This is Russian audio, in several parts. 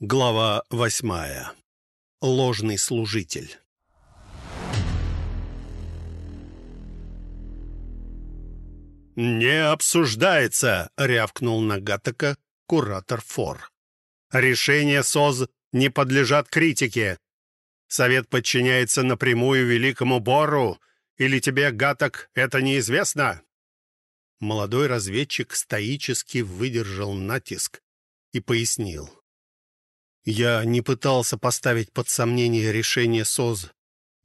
Глава восьмая. Ложный служитель. «Не обсуждается!» — рявкнул Нагатака куратор Фор. «Решения СОЗ не подлежат критике. Совет подчиняется напрямую Великому Бору, или тебе, Гаток, это неизвестно?» Молодой разведчик стоически выдержал натиск и пояснил. Я не пытался поставить под сомнение решение СОЗ,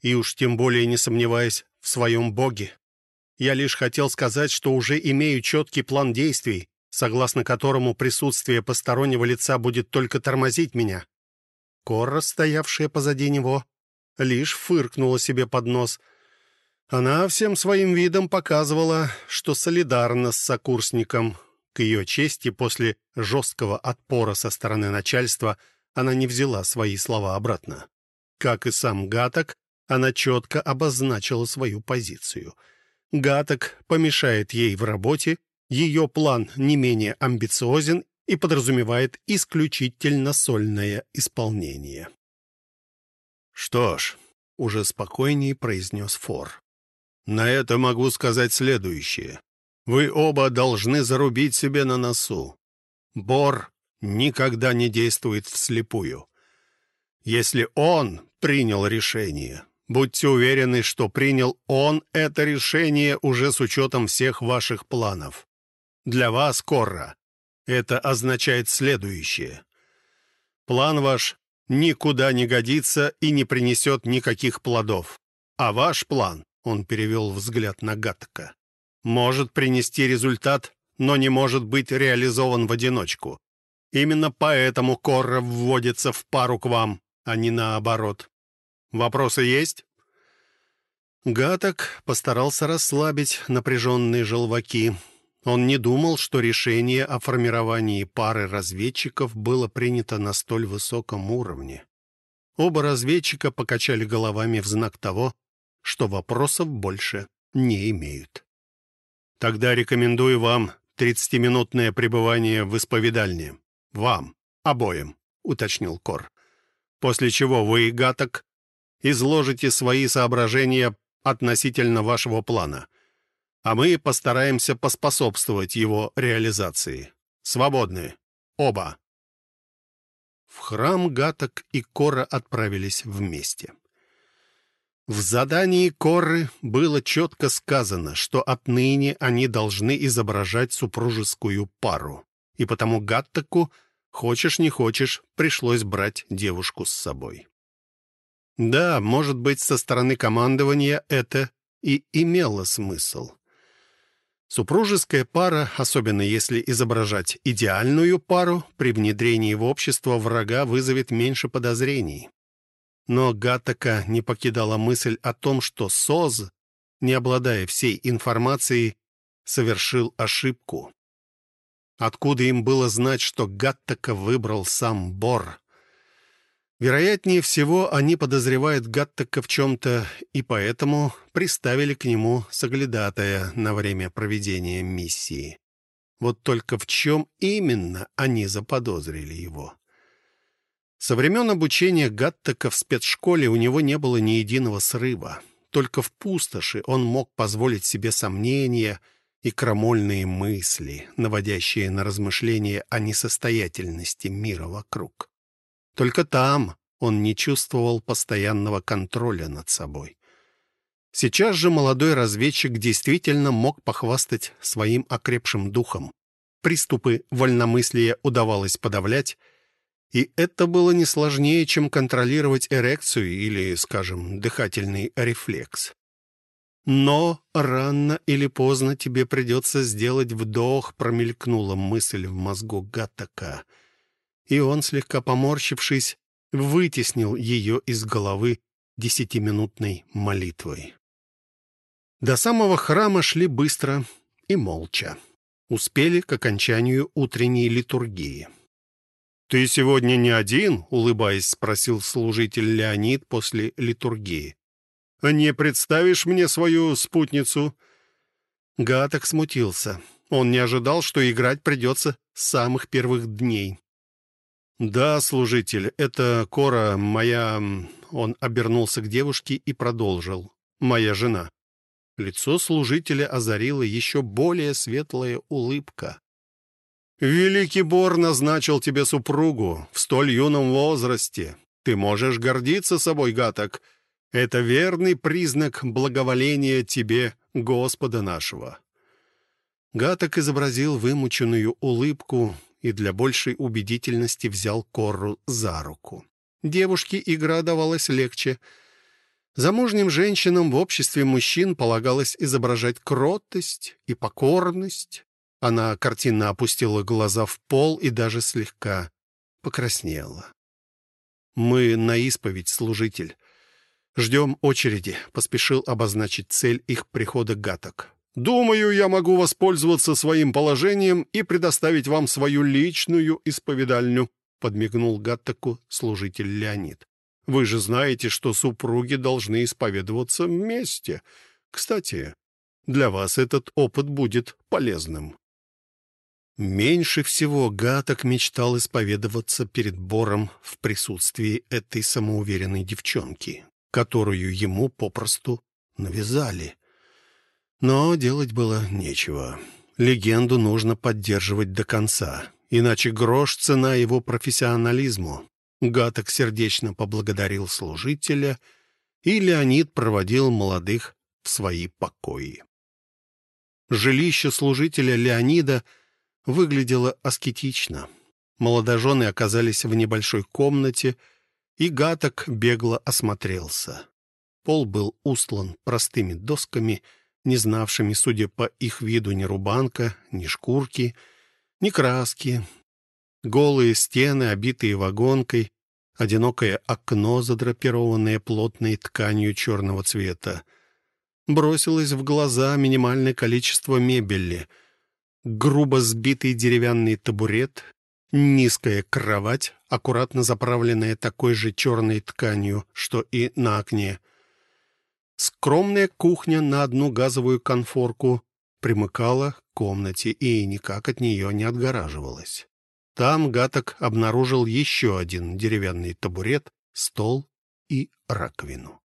и уж тем более не сомневаясь в своем боге. Я лишь хотел сказать, что уже имею четкий план действий, согласно которому присутствие постороннего лица будет только тормозить меня. Корра, стоявшая позади него, лишь фыркнула себе под нос. Она всем своим видом показывала, что солидарна с сокурсником. К ее чести, после жесткого отпора со стороны начальства – она не взяла свои слова обратно. Как и сам Гаток, она четко обозначила свою позицию. Гаток помешает ей в работе, ее план не менее амбициозен и подразумевает исключительно сольное исполнение. «Что ж», — уже спокойнее произнес Фор, — «на это могу сказать следующее. Вы оба должны зарубить себе на носу. Бор никогда не действует вслепую. Если он принял решение, будьте уверены, что принял он это решение уже с учетом всех ваших планов. Для вас, Корра, это означает следующее. План ваш никуда не годится и не принесет никаких плодов. А ваш план, он перевел взгляд на Гаттека, может принести результат, но не может быть реализован в одиночку. Именно поэтому Корра вводится в пару к вам, а не наоборот. Вопросы есть?» Гаток постарался расслабить напряженные желваки. Он не думал, что решение о формировании пары разведчиков было принято на столь высоком уровне. Оба разведчика покачали головами в знак того, что вопросов больше не имеют. «Тогда рекомендую вам 30-минутное пребывание в исповедальне. «Вам, обоим», — уточнил Кор. «После чего вы, Гаток, изложите свои соображения относительно вашего плана, а мы постараемся поспособствовать его реализации. Свободны. Оба». В храм Гаток и Кора отправились вместе. В задании Коры было четко сказано, что отныне они должны изображать супружескую пару, и потому Гаттаку Хочешь, не хочешь, пришлось брать девушку с собой. Да, может быть, со стороны командования это и имело смысл. Супружеская пара, особенно если изображать идеальную пару, при внедрении в общество врага вызовет меньше подозрений. Но Гатака не покидала мысль о том, что СОЗ, не обладая всей информацией, совершил ошибку. Откуда им было знать, что Гаттака выбрал сам Бор? Вероятнее всего, они подозревают Гаттака в чем-то, и поэтому приставили к нему соглядатая на время проведения миссии. Вот только в чем именно они заподозрили его? Со времен обучения Гаттака в спецшколе у него не было ни единого срыва. Только в пустоши он мог позволить себе сомнения — и крамольные мысли, наводящие на размышления о несостоятельности мира вокруг. Только там он не чувствовал постоянного контроля над собой. Сейчас же молодой разведчик действительно мог похвастать своим окрепшим духом. Приступы вольномыслия удавалось подавлять, и это было не сложнее, чем контролировать эрекцию или, скажем, дыхательный рефлекс. Но рано или поздно тебе придется сделать вдох, промелькнула мысль в мозгу Гаттака. И он, слегка поморщившись, вытеснил ее из головы десятиминутной молитвой. До самого храма шли быстро и молча. Успели к окончанию утренней литургии. «Ты сегодня не один?» — улыбаясь, спросил служитель Леонид после литургии. Не представишь мне свою спутницу?» Гаток смутился. Он не ожидал, что играть придется с самых первых дней. «Да, служитель, это Кора, моя...» Он обернулся к девушке и продолжил. «Моя жена». Лицо служителя озарила еще более светлая улыбка. «Великий Бор назначил тебе супругу в столь юном возрасте. Ты можешь гордиться собой, Гаток. Это верный признак благоволения тебе, Господа нашего». Гаток изобразил вымученную улыбку и для большей убедительности взял Корру за руку. Девушке игра давалась легче. Замужним женщинам в обществе мужчин полагалось изображать кротость и покорность. Она картинно опустила глаза в пол и даже слегка покраснела. «Мы на исповедь, служитель. Ждем очереди», — поспешил обозначить цель их прихода Гаток. «Думаю, я могу воспользоваться своим положением и предоставить вам свою личную исповедальню», — подмигнул Гаттаку служитель Леонид. «Вы же знаете, что супруги должны исповедоваться вместе. Кстати, для вас этот опыт будет полезным». Меньше всего Гаток мечтал исповедоваться перед Бором в присутствии этой самоуверенной девчонки, которую ему попросту навязали. Но делать было нечего. Легенду нужно поддерживать до конца, иначе грош цена его профессионализму. Гаток сердечно поблагодарил служителя, и Леонид проводил молодых в свои покои. Жилище служителя Леонида выглядело аскетично. Молодожены оказались в небольшой комнате, и Гаток бегло осмотрелся. Пол был устлан простыми досками — не знавшими, судя по их виду, ни рубанка, ни шкурки, ни краски. Голые стены, обитые вагонкой, одинокое окно, задрапированное плотной тканью черного цвета. Бросилось в глаза минимальное количество мебели. Грубо сбитый деревянный табурет, низкая кровать, аккуратно заправленная такой же черной тканью, что и на окне — Скромная кухня на одну газовую конфорку примыкала к комнате и никак от нее не отгораживалась. Там Гаток обнаружил еще один деревянный табурет, стол и раковину.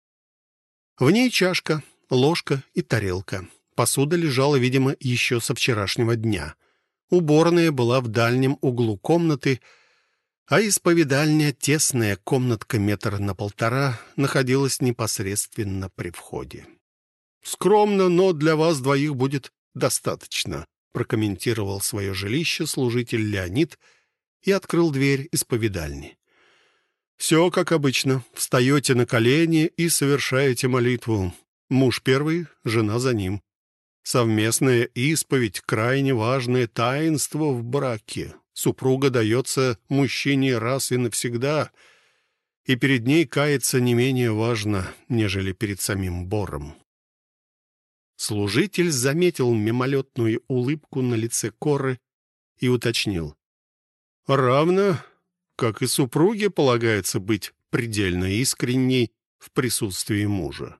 В ней чашка, ложка и тарелка. Посуда лежала, видимо, еще со вчерашнего дня. Уборная была в дальнем углу комнаты, а исповедальня, тесная комнатка метра на полтора, находилась непосредственно при входе. «Скромно, но для вас двоих будет достаточно», прокомментировал свое жилище служитель Леонид и открыл дверь исповедальни. «Все как обычно. Встаете на колени и совершаете молитву. Муж первый, жена за ним. Совместная исповедь — крайне важное таинство в браке. Супруга дается мужчине раз и навсегда, и перед ней каяться не менее важно, нежели перед самим Бором. Служитель заметил мимолетную улыбку на лице Коры и уточнил. «Равно, как и супруге полагается быть предельно искренней в присутствии мужа.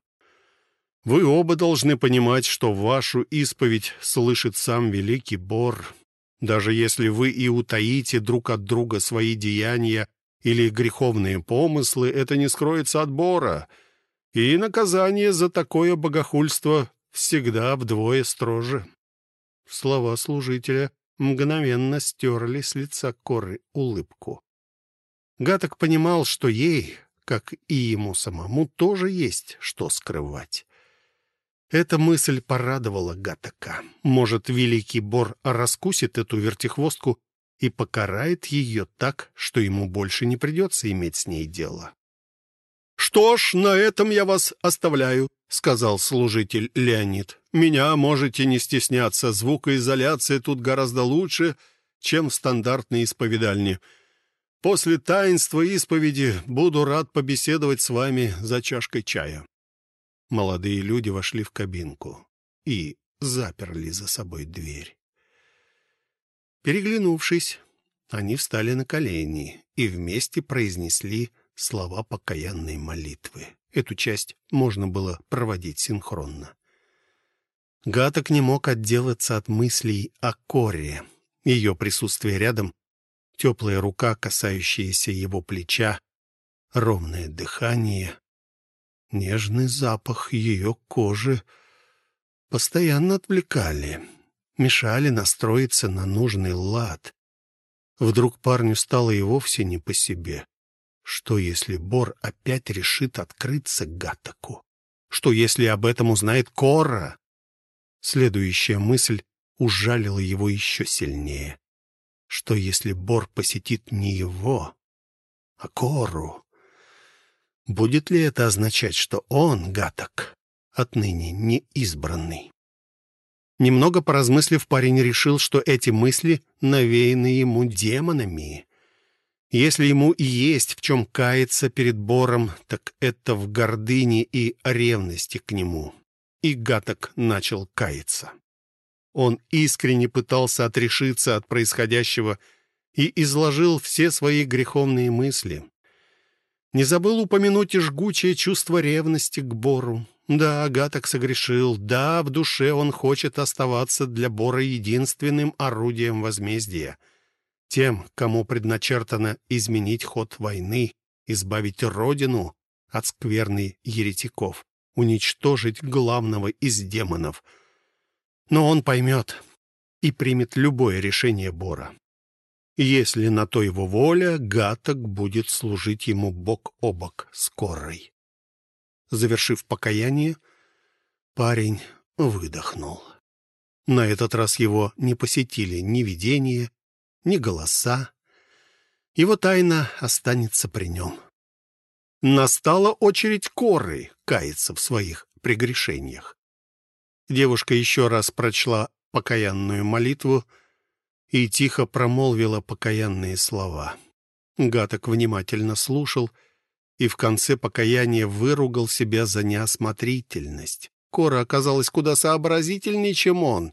Вы оба должны понимать, что вашу исповедь слышит сам великий Бор, даже если вы и утаите друг от друга свои деяния или греховные помыслы, это не скроется от Бора, и наказание за такое богохульство всегда вдвое строже». Слова служителя мгновенно стерли с лица коры улыбку. Гаток понимал, что ей, как и ему самому, тоже есть что скрывать. Эта мысль порадовала Гатака. Может, великий Бор раскусит эту вертихвостку и покарает ее так, что ему больше не придется иметь с ней дело. «Что ж, на этом я вас оставляю», — сказал служитель Леонид. «Меня можете не стесняться, звукоизоляция тут гораздо лучше, чем в стандартной исповедальне. После таинства исповеди буду рад побеседовать с вами за чашкой чая». Молодые люди вошли в кабинку и заперли за собой дверь. Переглянувшись, они встали на колени и вместе произнесли слова покаянной молитвы. Эту часть можно было проводить синхронно. Гаток не мог отделаться от мыслей о Коре. Ее присутствие рядом Теплая рука, касающаяся его плеча, ровное дыхание, нежный запах ее кожи постоянно отвлекали, мешали настроиться на нужный лад. Вдруг парню стало и вовсе не по себе. Что, если Бор опять решит открыться Гатаку? Что, если об этом узнает Кора? Следующая мысль ужалила его еще сильнее. Что, если Бор посетит не его, а Кору? Будет ли это означать, что он, Гатак, отныне не избранный? Немного поразмыслив, парень решил, что эти мысли навеяны ему демонами. Если ему и есть в чем каяться перед Бором, так это в гордыне и ревности к нему. И Гаток начал каяться. Он искренне пытался отрешиться от происходящего и изложил все свои греховные мысли. Не забыл упомянуть и жгучее чувство ревности к Бору. Да, Гаток согрешил. Да, в душе он хочет оставаться для Бора единственным орудием возмездия. Тем, кому предначертано изменить ход войны, избавить Родину от скверны еретиков, уничтожить главного из демонов. Но он поймет и примет любое решение Бора. Если на то его воля, Гаток будет служить ему бок о бок с Корой. Завершив покаяние, парень выдохнул. На этот раз его не посетили ни видения, ни голоса. Его тайна останется при нем. Настала очередь Коры каяться в своих прегрешениях. Девушка еще раз прочла покаянную молитву и тихо промолвила покаянные слова. Гаток внимательно слушал и в конце покаяния выругал себя за неосмотрительность. Кора оказалась куда сообразительнее, чем он.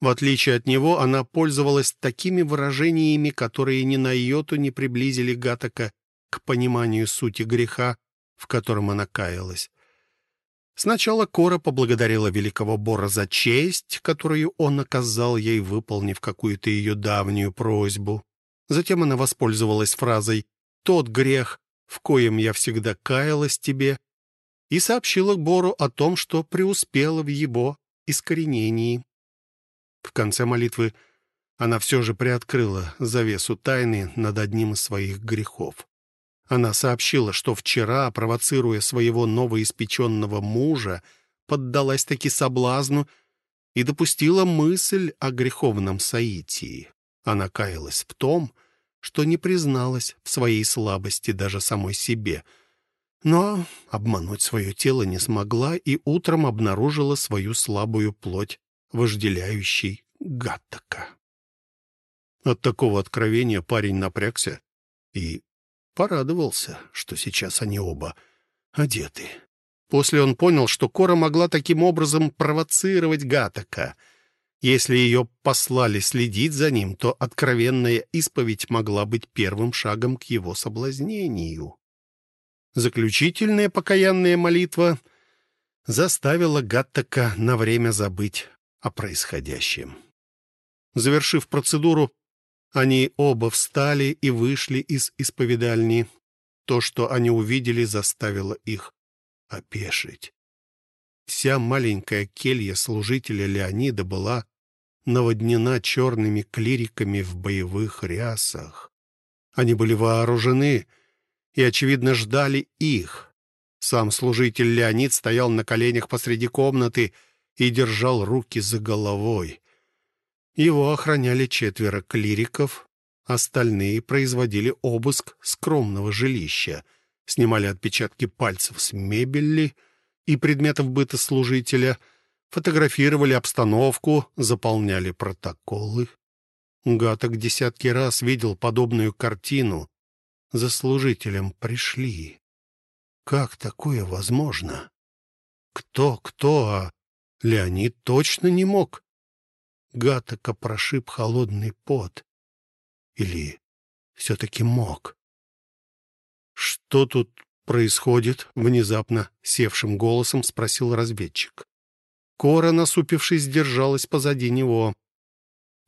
В отличие от него, она пользовалась такими выражениями, которые ни на йоту не приблизили Гатака к пониманию сути греха, в котором она каялась. Сначала Кора поблагодарила великого Бора за честь, которую он оказал ей, выполнив какую-то ее давнюю просьбу. Затем она воспользовалась фразой «Тот грех, в коем я всегда каялась тебе, и сообщила Бору о том, что преуспела в его искоренении. В конце молитвы она все же приоткрыла завесу тайны над одним из своих грехов. Она сообщила, что вчера, провоцируя своего новоиспеченного мужа, поддалась таки соблазну и допустила мысль о греховном соитии. Она каялась в том, что не призналась в своей слабости даже самой себе. Но обмануть свое тело не смогла и утром обнаружила свою слабую плоть, вожделяющей Гаттака. От такого откровения парень напрягся и порадовался, что сейчас они оба одеты. После он понял, что Кора могла таким образом провоцировать Гатака — если ее послали следить за ним, то откровенная исповедь могла быть первым шагом к его соблазнению. Заключительная покаянная молитва заставила Гаттака на время забыть о происходящем. Завершив процедуру, они оба встали и вышли из исповедальни. То, что они увидели, заставило их опешить. Вся маленькая келья служителя Леонида была наводнена черными клириками в боевых рясах. Они были вооружены и, очевидно, ждали их. Сам служитель Леонид стоял на коленях посреди комнаты и держал руки за головой. Его охраняли четверо клириков, остальные производили обыск скромного жилища, снимали отпечатки пальцев с мебели и предметов быта служителя — фотографировали обстановку, заполняли протоколы. Гаток десятки раз видел подобную картину. За служителем пришли. Как такое возможно? Кто, кто, а Леонид точно не мог. Гатока прошиб холодный пот. Или все-таки мог? «Что тут происходит?» — внезапно севшим голосом спросил разведчик. Кора, насупившись, держалась позади него.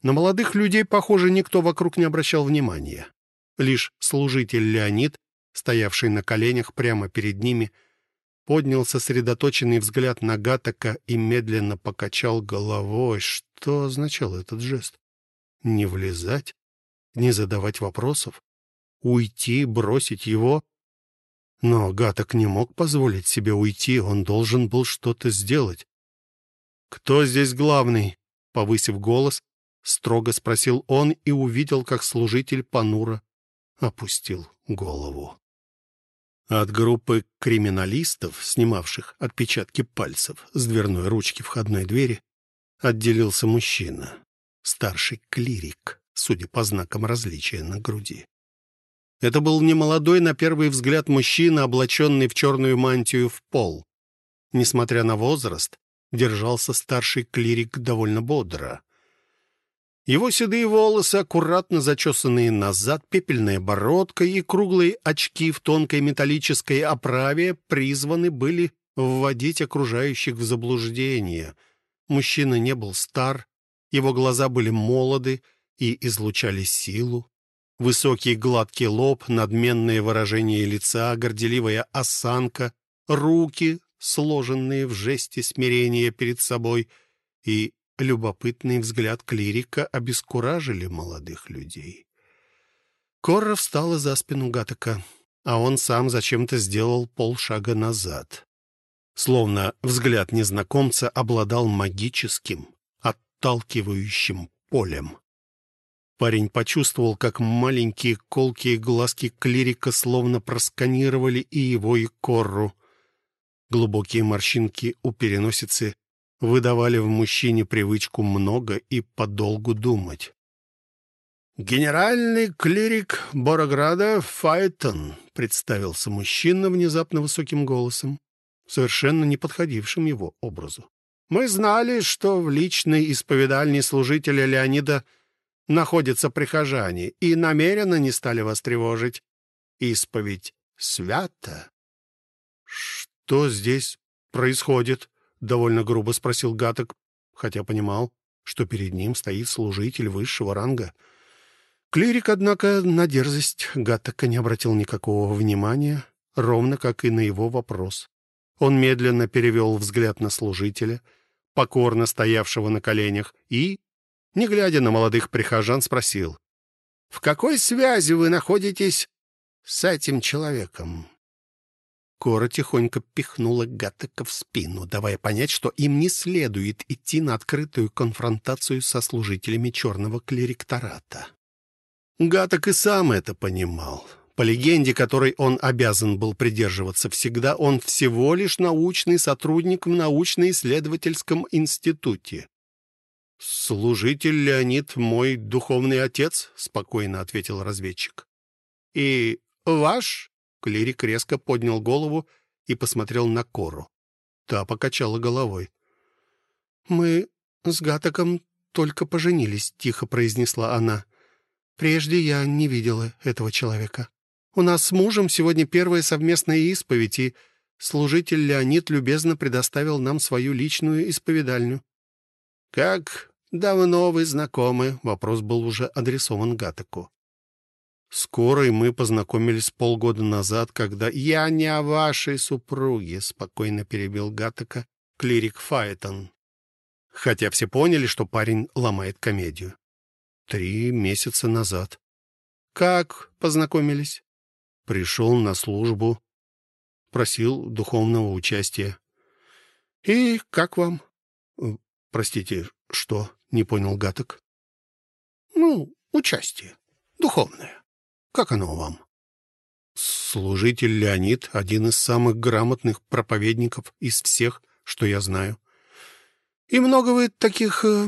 На молодых людей, похоже, никто вокруг не обращал внимания. Лишь служитель Леонид, стоявший на коленях прямо перед ними, поднял сосредоточенный взгляд на Гатака и медленно покачал головой. Что означал этот жест? Не влезать? Не задавать вопросов? Уйти, бросить его? Но Гаток не мог позволить себе уйти, он должен был что-то сделать. «Кто здесь главный?» Повысив голос, строго спросил он и увидел, как служитель понуро опустил голову. От группы криминалистов, снимавших отпечатки пальцев с дверной ручки входной двери, отделился мужчина, старший клирик, судя по знакам различия на груди. Это был немолодой, на первый взгляд, мужчина, облаченный в черную мантию в пол. Несмотря на возраст, держался старший клирик довольно бодро. Его седые волосы, аккуратно зачесанные назад, пепельная бородка и круглые очки в тонкой металлической оправе призваны были вводить окружающих в заблуждение. Мужчина не был стар, его глаза были молоды и излучали силу. Высокий гладкий лоб, надменное выражение лица, горделивая осанка, руки, сложенные в жесте смирения перед собой, и любопытный взгляд клирика обескуражили молодых людей. Корра встала за спину Гатака, а он сам зачем-то сделал полшага назад. Словно взгляд незнакомца обладал магическим, отталкивающим полем. Парень почувствовал, как маленькие колкие глазки клирика словно просканировали и его, и Корру. Глубокие морщинки у переносицы выдавали в мужчине привычку много и подолгу думать. «Генеральный клирик Борограда Файтон», — представился мужчина внезапно высоким голосом, совершенно не подходившим его образу. «Мы знали, что в личной исповедальне служителя Леонида находятся прихожане, и намеренно не стали вас тревожить. Исповедь свята». «Что здесь происходит?» — довольно грубо спросил Гаток, хотя понимал, что перед ним стоит служитель высшего ранга. Клирик, однако, на дерзость Гаттека не обратил никакого внимания, ровно как и на его вопрос. Он медленно перевел взгляд на служителя, покорно стоявшего на коленях, и, не глядя на молодых прихожан, спросил, «В какой связи вы находитесь с этим человеком?» Кора тихонько пихнула Гаттека в спину, давая понять, что им не следует идти на открытую конфронтацию со служителями черного клериктората. Гаттек и сам это понимал. По легенде, которой он обязан был придерживаться всегда, он всего лишь научный сотрудник в научно-исследовательском институте. «Служитель Леонид — мой духовный отец», — спокойно ответил разведчик. «И ваш?» Клирик резко поднял голову и посмотрел на Кору. Та покачала головой. «Мы с Гатаком только поженились», — тихо произнесла она. «Прежде я не видела этого человека. У нас с мужем сегодня первая совместная исповедь, и служитель Леонид любезно предоставил нам свою личную исповедальню». «Как давно вы знакомы?» — вопрос был уже адресован Гатаку. Скоро и мы познакомились полгода назад, когда я не о вашей супруге, спокойно перебил Гатака клирик Файтон. Хотя все поняли, что парень ломает комедию. Три месяца назад. Как познакомились? Пришел на службу, просил духовного участия. И как вам? Простите, что? Не понял Гаток. Ну, участие. Духовное. Как оно вам? Служитель Леонид — один из самых грамотных проповедников из всех, что я знаю. И много вы таких э,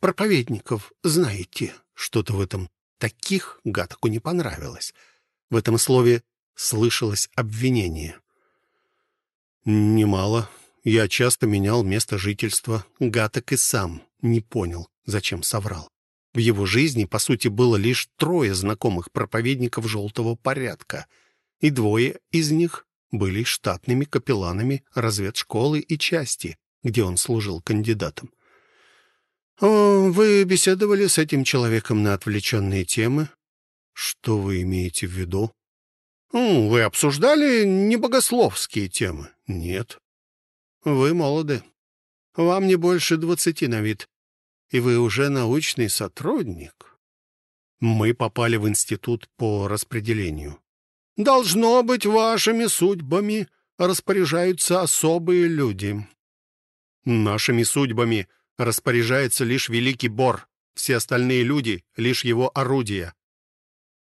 проповедников знаете. Что-то в этом таких Гатаку не понравилось. В этом слове слышалось обвинение. Немало. Я часто менял место жительства. Гаток и сам не понял, зачем соврал. В его жизни, по сути, было лишь трое знакомых проповедников желтого порядка, и двое из них были штатными капелланами разведшколы и части, где он служил кандидатом. О, вы беседовали с этим человеком на отвлеченные темы? Что вы имеете в виду? Вы обсуждали небогословские темы? Нет. Вы молоды. Вам не больше двадцати на вид. И вы уже научный сотрудник. Мы попали в институт по распределению. Должно быть, вашими судьбами распоряжаются особые люди. Нашими судьбами распоряжается лишь великий Бор. Все остальные люди — лишь его орудия.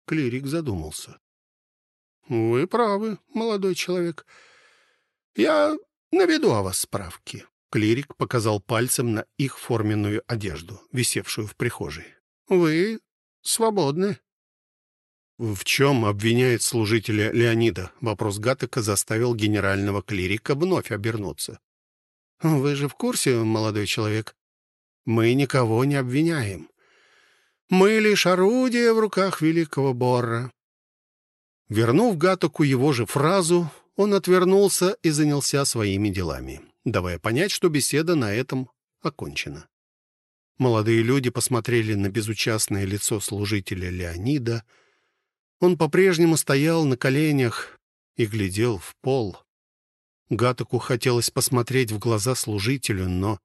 Клирик задумался. «Вы правы, молодой человек. Я наведу о вас справки». Клирик показал пальцем на их форменную одежду, висевшую в прихожей. «Вы свободны». В чем обвиняет служителя Леонида? Вопрос Гатека заставил генерального клирика вновь обернуться. «Вы же в курсе, молодой человек? Мы никого не обвиняем. Мы лишь орудие в руках великого Борра. Вернув Гатоку его же фразу, он отвернулся и занялся своими делами, давая понять, что беседа на этом окончена. Молодые люди посмотрели на безучастное лицо служителя Леонида. Он по-прежнему стоял на коленях и глядел в пол. Гатоку хотелось посмотреть в глаза служителю, но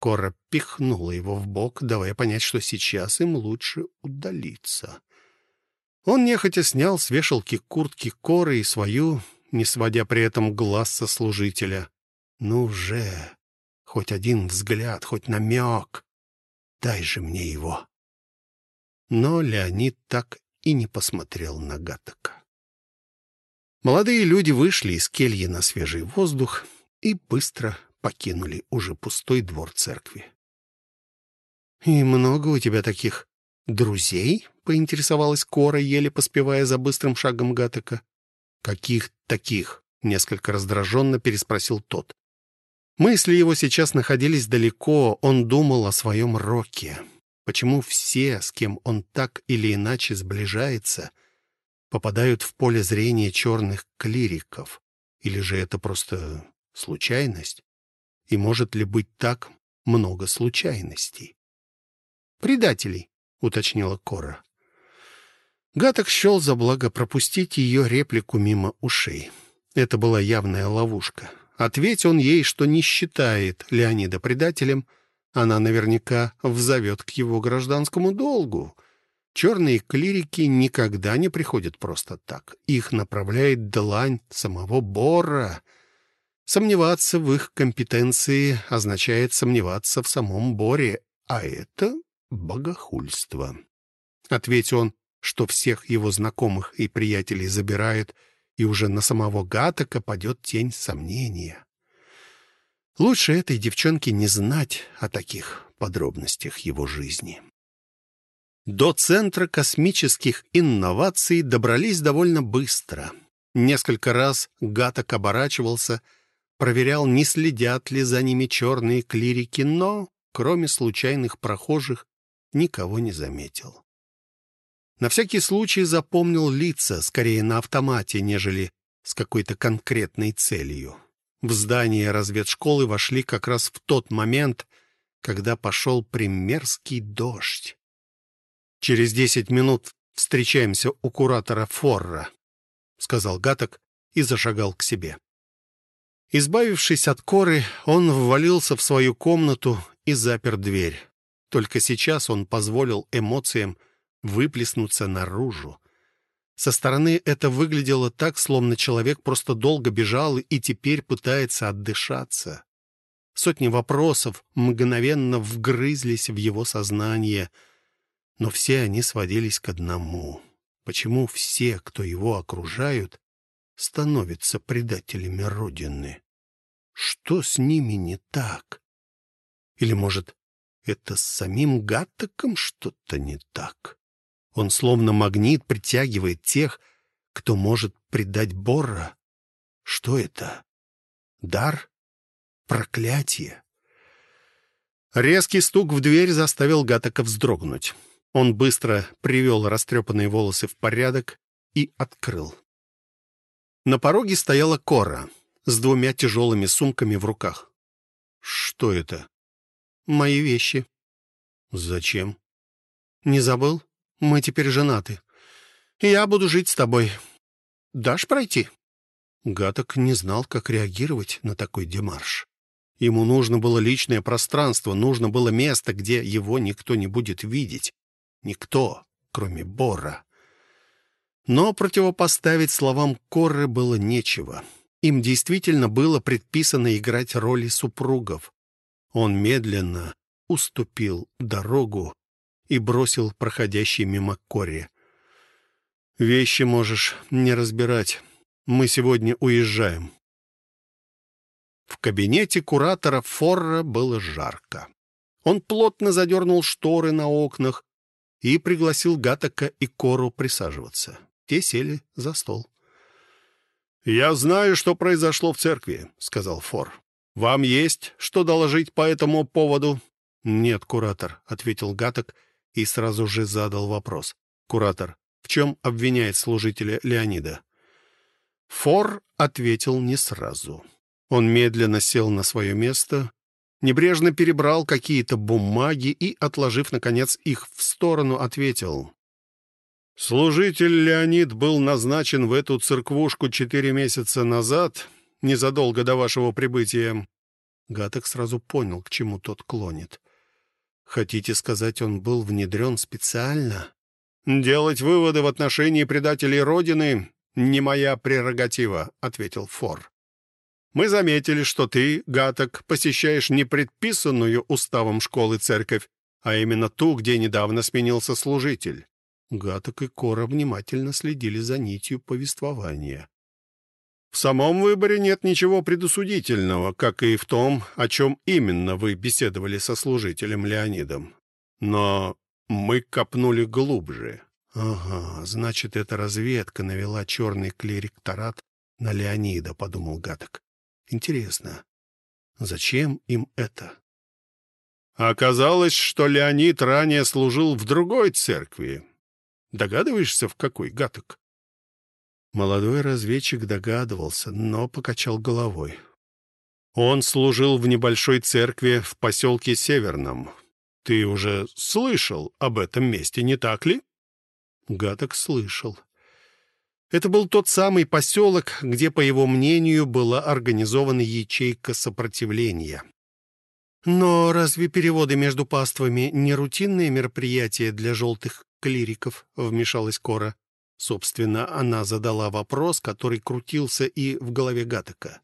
Кора пихнула его в бок, давая понять, что сейчас им лучше удалиться. Он нехотя снял с вешалки куртки коры и свою, не сводя при этом глаз со служителя. «Ну же! Хоть один взгляд, хоть намек! Дай же мне его!» Но Леонид так и не посмотрел на Гатака. Молодые люди вышли из кельи на свежий воздух и быстро покинули уже пустой двор церкви. «И много у тебя таких друзей?» поинтересовалась Кора, еле поспевая за быстрым шагом Гатека. «Каких таких?» — несколько раздраженно переспросил тот. Мысли его сейчас находились далеко, он думал о своем роке. Почему все, с кем он так или иначе сближается, попадают в поле зрения черных клириков? Или же это просто случайность? И может ли быть так много случайностей? «Предателей», — уточнила Кора. Гаток счел за благо пропустить ее реплику мимо ушей. Это была явная ловушка. Ответь он ей, что не считает Леонида предателем, она наверняка взовет к его гражданскому долгу. Черные клирики никогда не приходят просто так. Их направляет длань самого Бора. Сомневаться в их компетенции означает сомневаться в самом Боре, а это богохульство. Ответь он, что всех его знакомых и приятелей забирают, и уже на самого Гатака падет тень сомнения. Лучше этой девчонке не знать о таких подробностях его жизни. До Центра космических инноваций добрались довольно быстро. Несколько раз Гаток оборачивался, проверял, не следят ли за ними черные клирики, но, кроме случайных прохожих, никого не заметил. На всякий случай запомнил лица, скорее на автомате, нежели с какой-то конкретной целью. В здание разведшколы вошли как раз в тот момент, когда пошел примерский дождь. «Через десять минут встречаемся у куратора Форра», — сказал Гаток и зашагал к себе. Избавившись от коры, он ввалился в свою комнату и запер дверь. Только сейчас он позволил эмоциям выплеснуться наружу. Со стороны это выглядело так, словно человек просто долго бежал и теперь пытается отдышаться. Сотни вопросов мгновенно вгрызлись в его сознание, но все они сводились к одному. Почему все, кто его окружают, становятся предателями Родины? Что с ними не так? Или, может, это с самим Гаттаком что-то не так? Он словно магнит притягивает тех, кто может предать Борра. Что это? Дар? Проклятие? Резкий стук в дверь заставил Гатака вздрогнуть. Он быстро привел растрепанные волосы в порядок и открыл. На пороге стояла Кора с двумя тяжелыми сумками в руках. «Что это?» «Мои вещи», «Зачем?» «Не забыл? Мы теперь женаты. Я буду жить с тобой. Дашь пройти?» Гаток не знал, как реагировать на такой демарш. Ему нужно было личное пространство, нужно было место, где его никто не будет видеть. Никто, кроме Бора. Но противопоставить словам Корры было нечего. Им действительно было предписано играть роли супругов. Он медленно уступил дорогу и бросил проходящий мимо Корри. «Вещи можешь не разбирать. Мы сегодня уезжаем». В кабинете куратора Форра было жарко. Он плотно задернул шторы на окнах и пригласил Гатака и Кору присаживаться. Те сели за стол. «Я знаю, что произошло в церкви», — сказал Фор. «Вам есть что доложить по этому поводу?» «Нет, куратор», — ответил Гаток и сразу же задал вопрос. «Куратор, в чем обвиняет служителя Леонида?» Фор ответил не сразу. Он медленно сел на свое место, небрежно перебрал какие-то бумаги и, отложив, наконец, их в сторону, ответил. «Служитель Леонид был назначен в эту церквушку четыре месяца назад, незадолго до вашего прибытия». Гаток сразу понял, к чему тот клонит. «Хотите сказать, он был внедрен специально?» «Делать выводы в отношении предателей Родины — не моя прерогатива», — ответил Фор. Мы заметили, что ты, Гаток, посещаешь не предписанную уставом школы церковь, а именно ту, где недавно сменился служитель». Гаток и Кора внимательно следили за нитью повествования. «В самом выборе нет ничего предосудительного, как и в том, о чем именно вы беседовали со служителем Леонидом. Но мы копнули глубже». «Ага, значит, эта разведка навела черный клерикторат на Леонида», — подумал Гаток. Интересно, зачем им это? Оказалось, что Леонид ранее служил в другой церкви. Догадываешься, в какой, Гаток? Молодой разведчик догадывался, но покачал головой. Он служил в небольшой церкви в поселке Северном. Ты уже слышал об этом месте, не так ли? Гаток слышал. Это был тот самый поселок, где, по его мнению, была организована ячейка сопротивления. Но разве переводы между паствами не рутинные мероприятия для желтых клириков? Вмешалась Кора. Собственно, она задала вопрос, который крутился и в голове Гатака.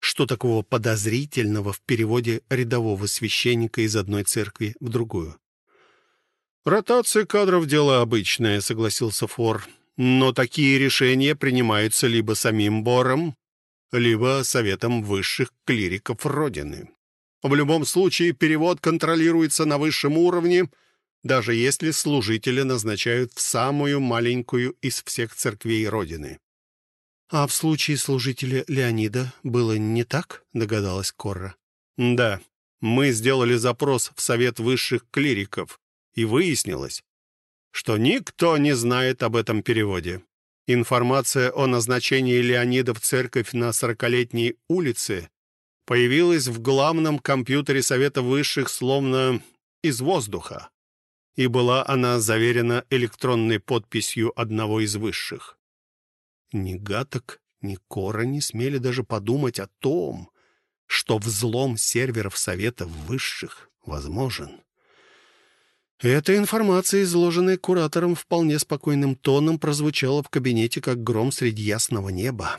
Что такого подозрительного в переводе рядового священника из одной церкви в другую? «Ротация кадров — дело обычное», — согласился Фор но такие решения принимаются либо самим Бором, либо Советом высших клириков Родины. В любом случае перевод контролируется на высшем уровне, даже если служителя назначают в самую маленькую из всех церквей Родины. «А в случае служителя Леонида было не так?» — догадалась Корра. «Да, мы сделали запрос в Совет высших клириков, и выяснилось, что никто не знает об этом переводе. Информация о назначении Леонида в церковь на сорокалетней улице появилась в главном компьютере Совета Высших словно из воздуха, и была она заверена электронной подписью одного из высших. Ни Гаток, ни Кора не смели даже подумать о том, что взлом серверов Совета Высших возможен. Эта информация, изложенная куратором вполне спокойным тоном, прозвучала в кабинете как гром среди ясного неба.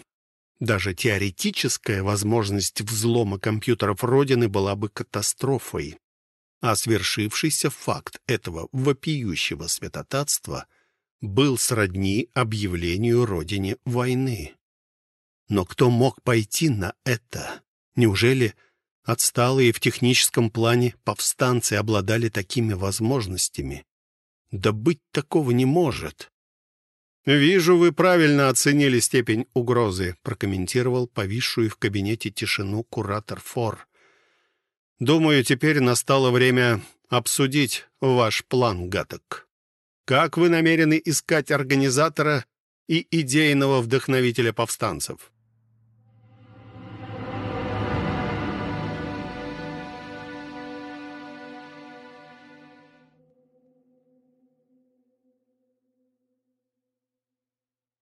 Даже теоретическая возможность взлома компьютеров Родины была бы катастрофой. А свершившийся факт этого вопиющего святотатства был сродни объявлению Родине войны. Но кто мог пойти на это? Неужели Отсталые в техническом плане повстанцы обладали такими возможностями. Да быть такого не может. «Вижу, вы правильно оценили степень угрозы», прокомментировал повисшую в кабинете тишину куратор Фор. «Думаю, теперь настало время обсудить ваш план, Гаток. Как вы намерены искать организатора и идейного вдохновителя повстанцев?»